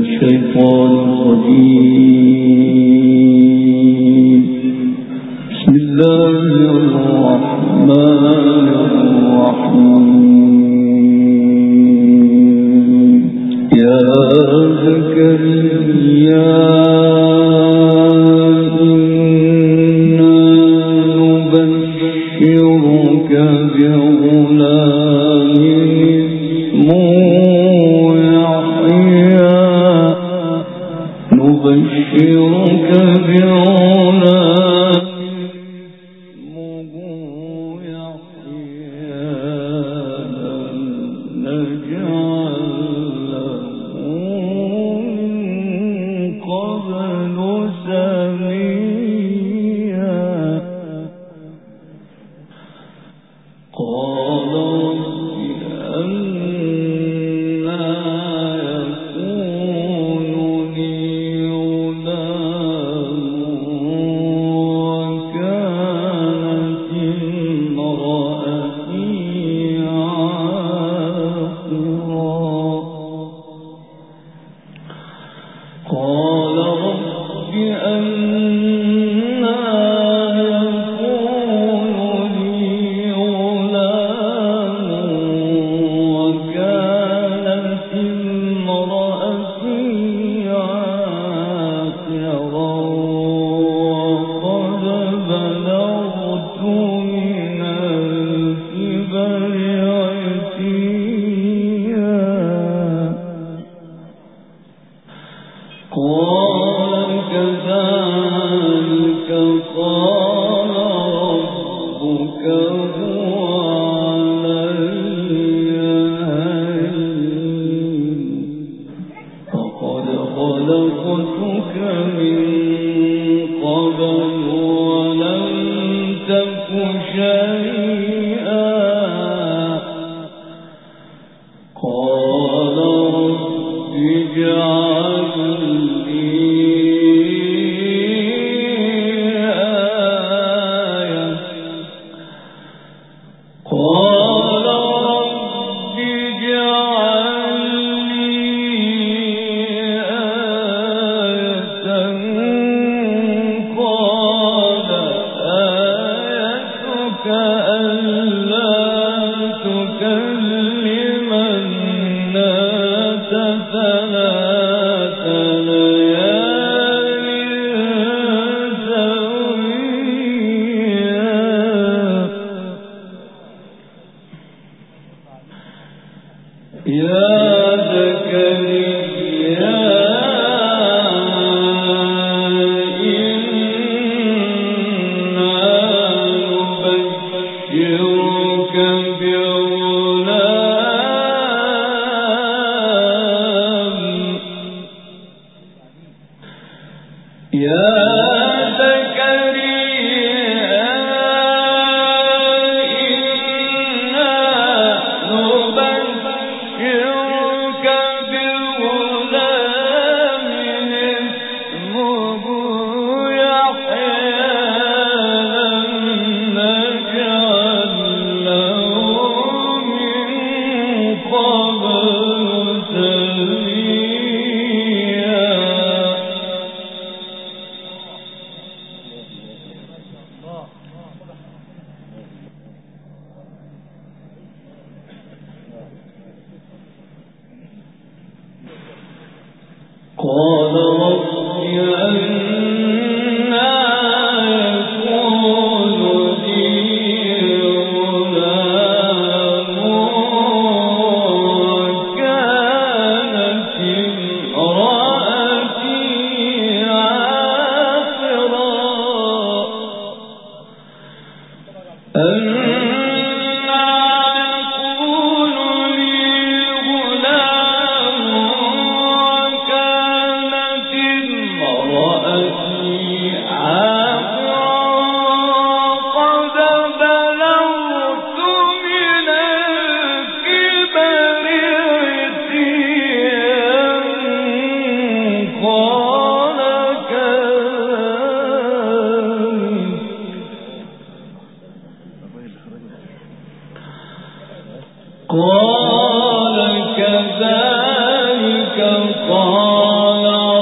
الشيطان الرجيم. 더 قال كذلك قال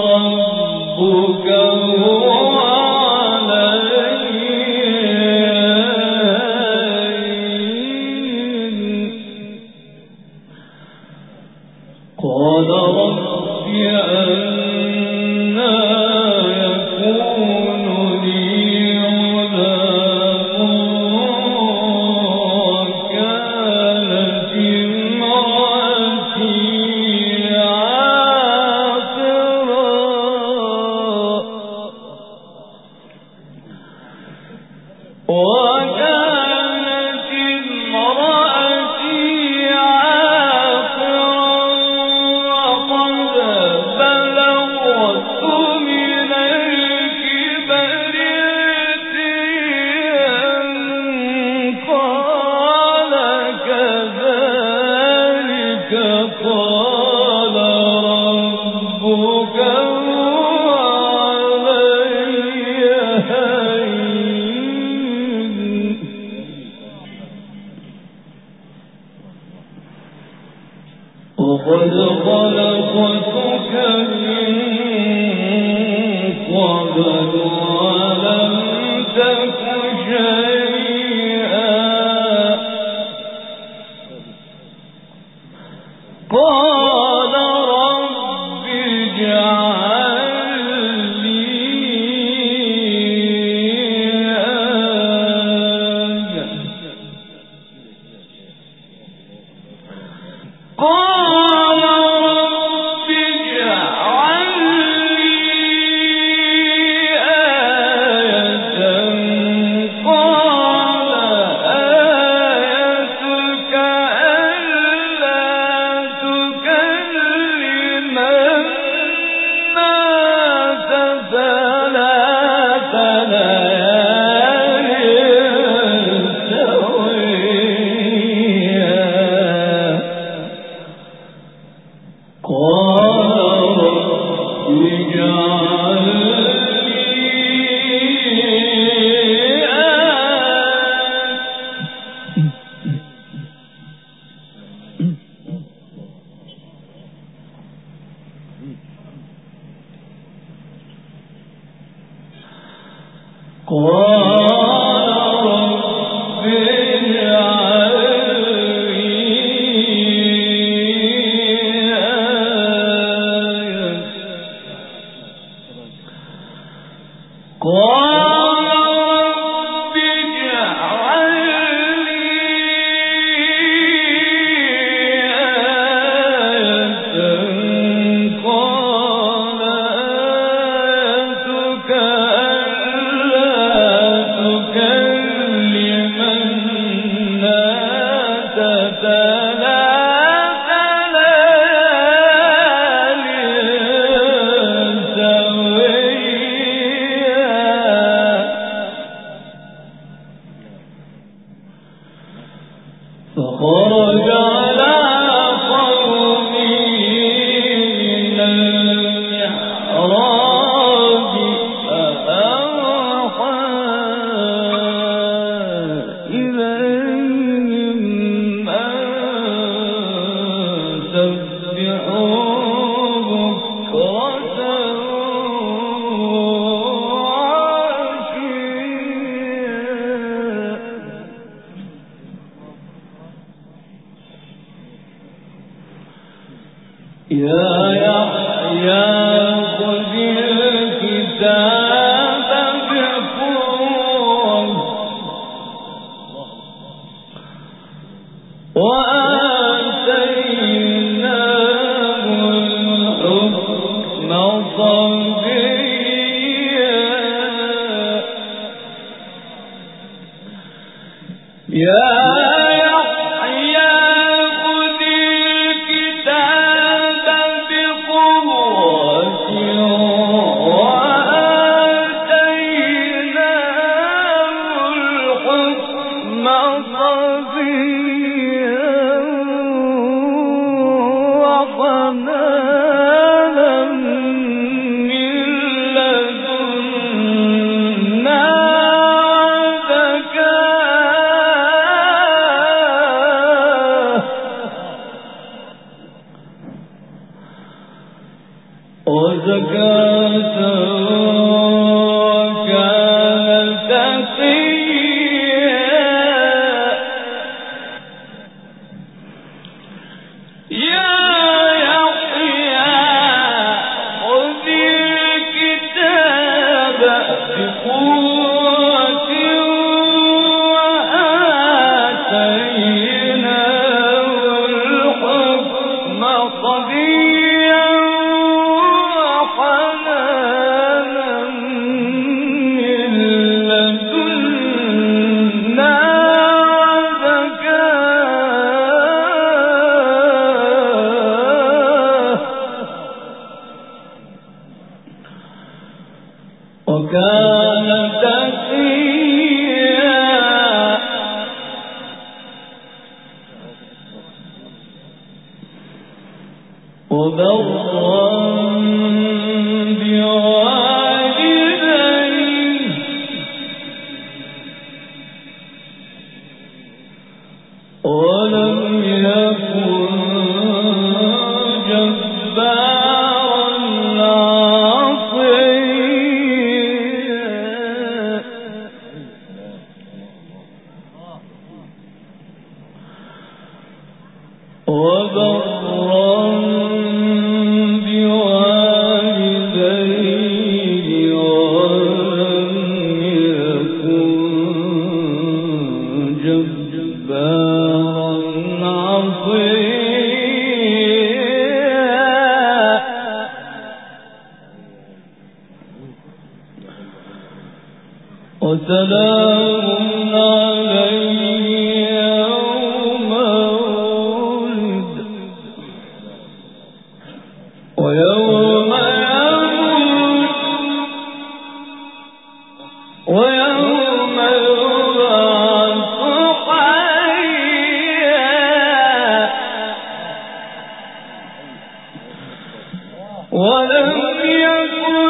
ولم يكن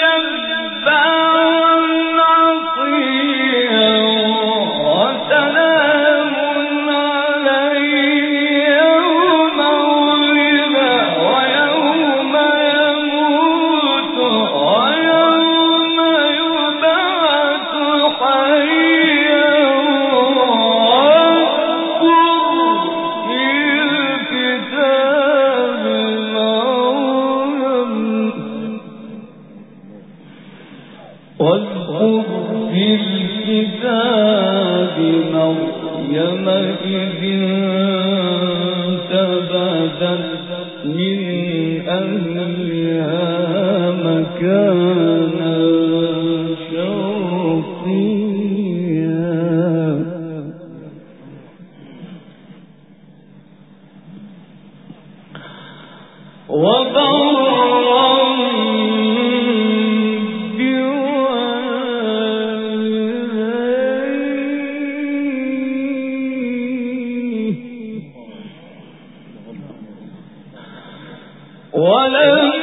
جبارا ولن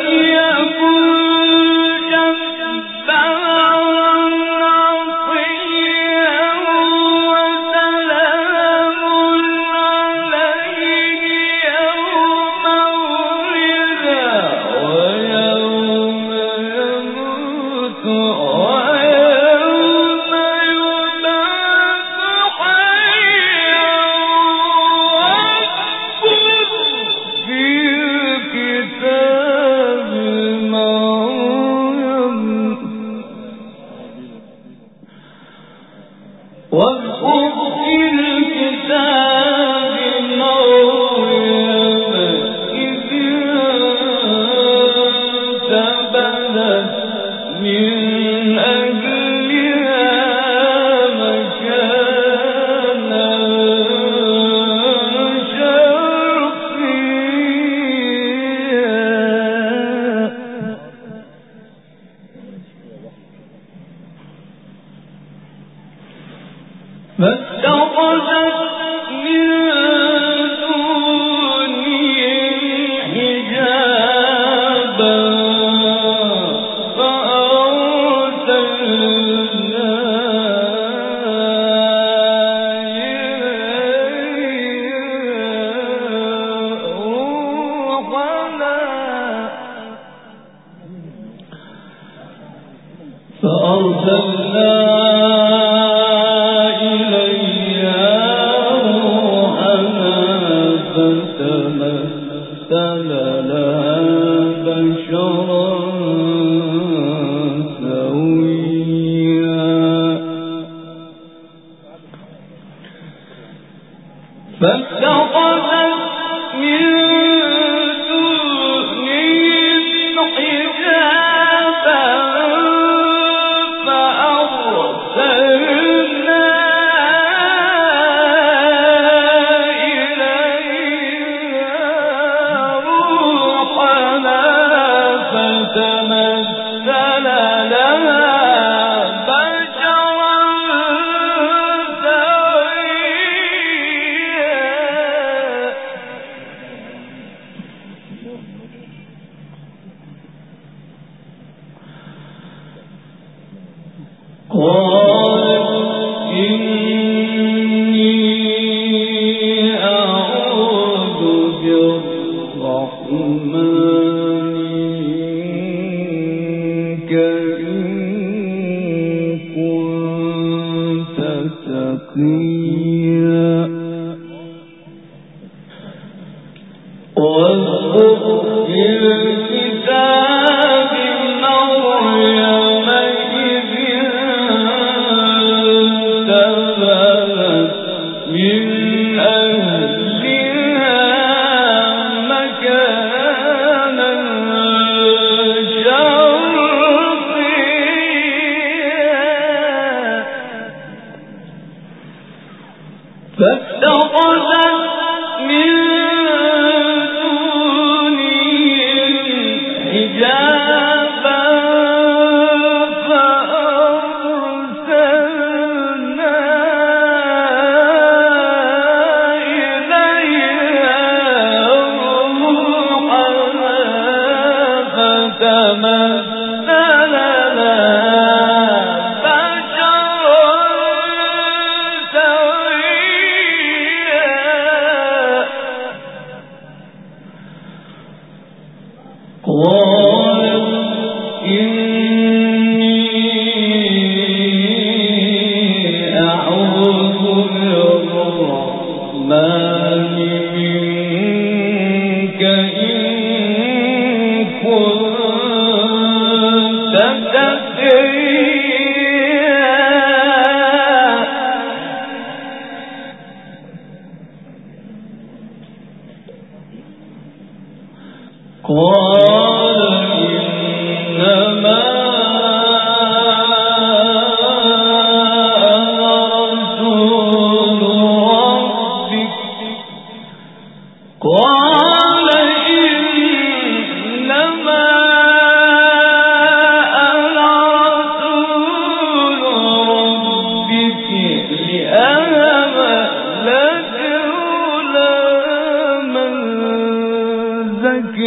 لك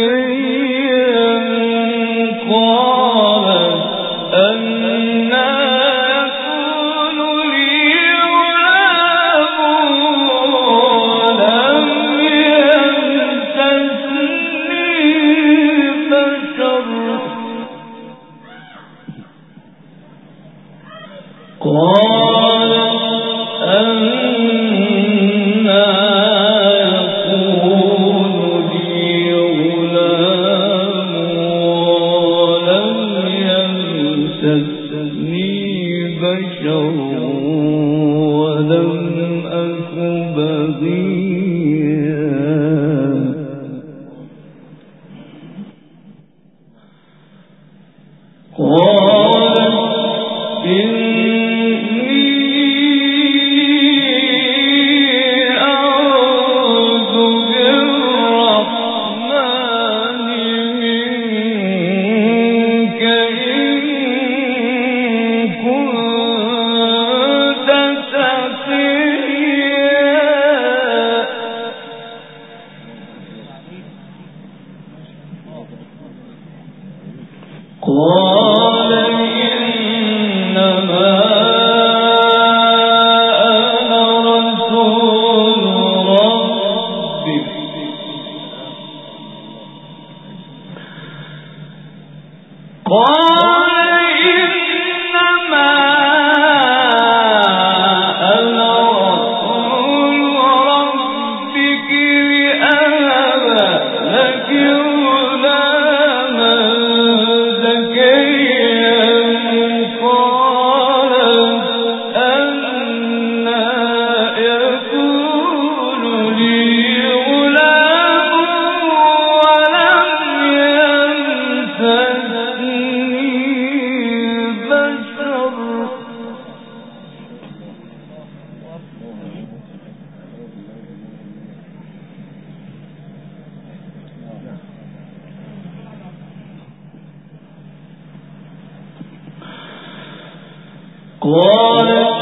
قالت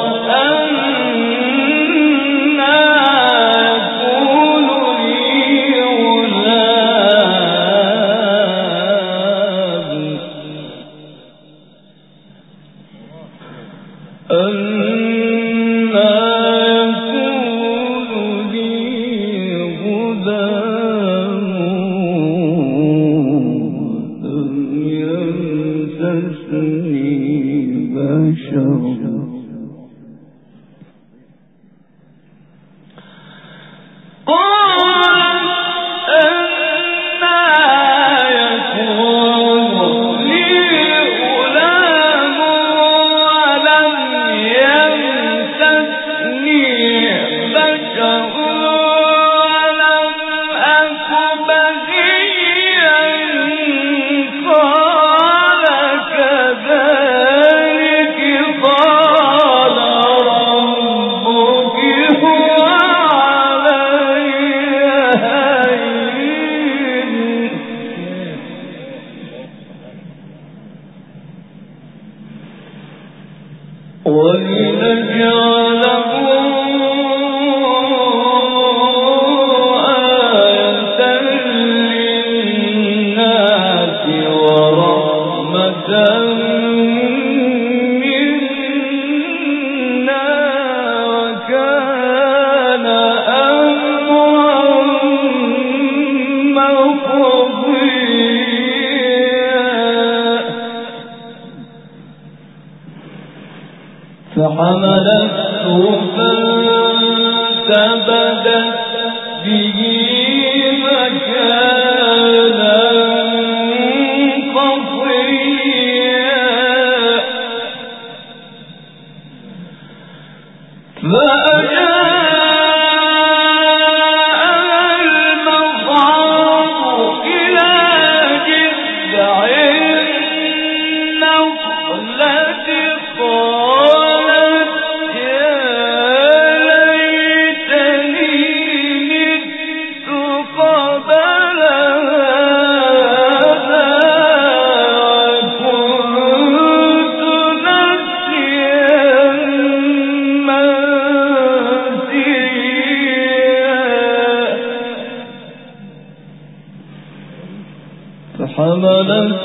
ولنجعل خلق خلق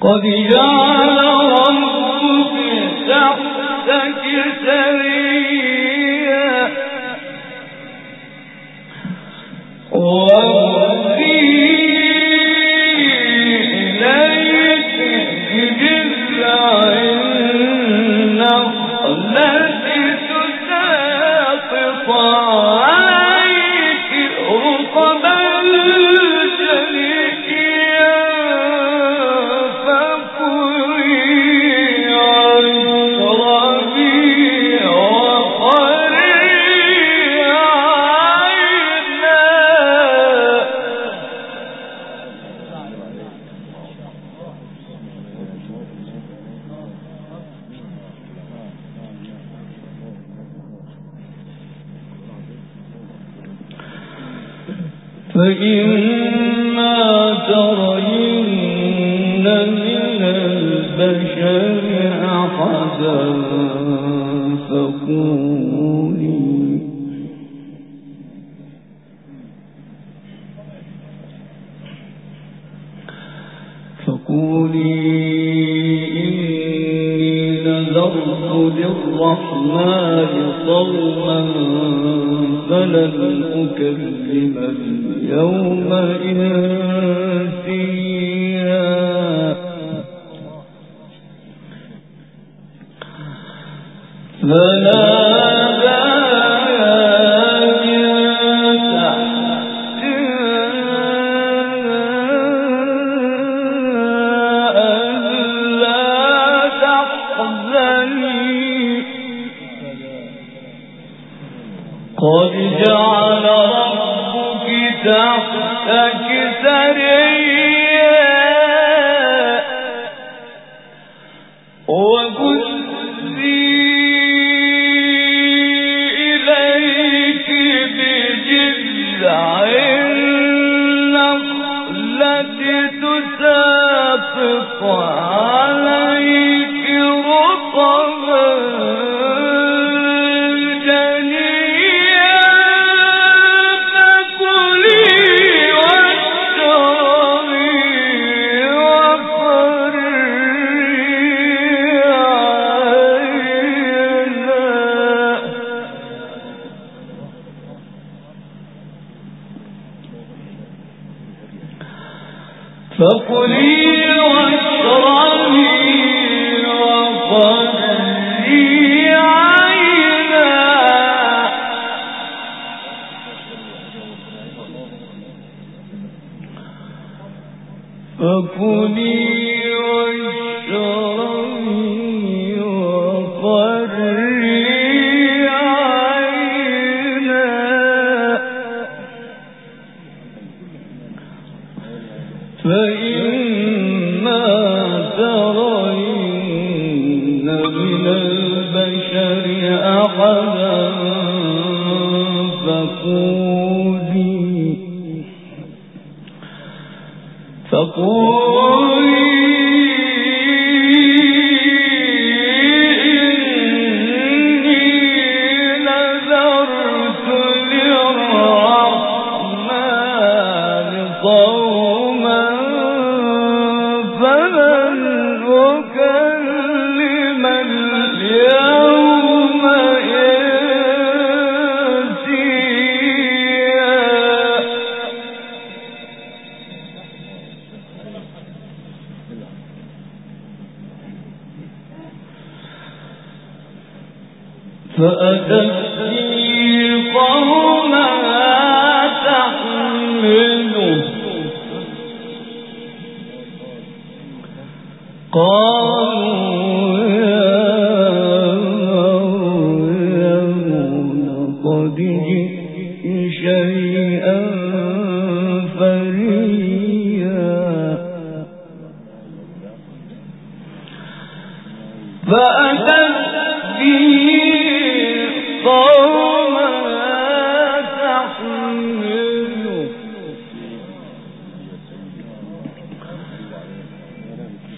قد جعل ربك تحتك سريا رسولي. فقولي إني نذرت للرحمن صوما فلن أكذب اليوم إذا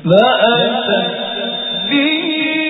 فأتت به.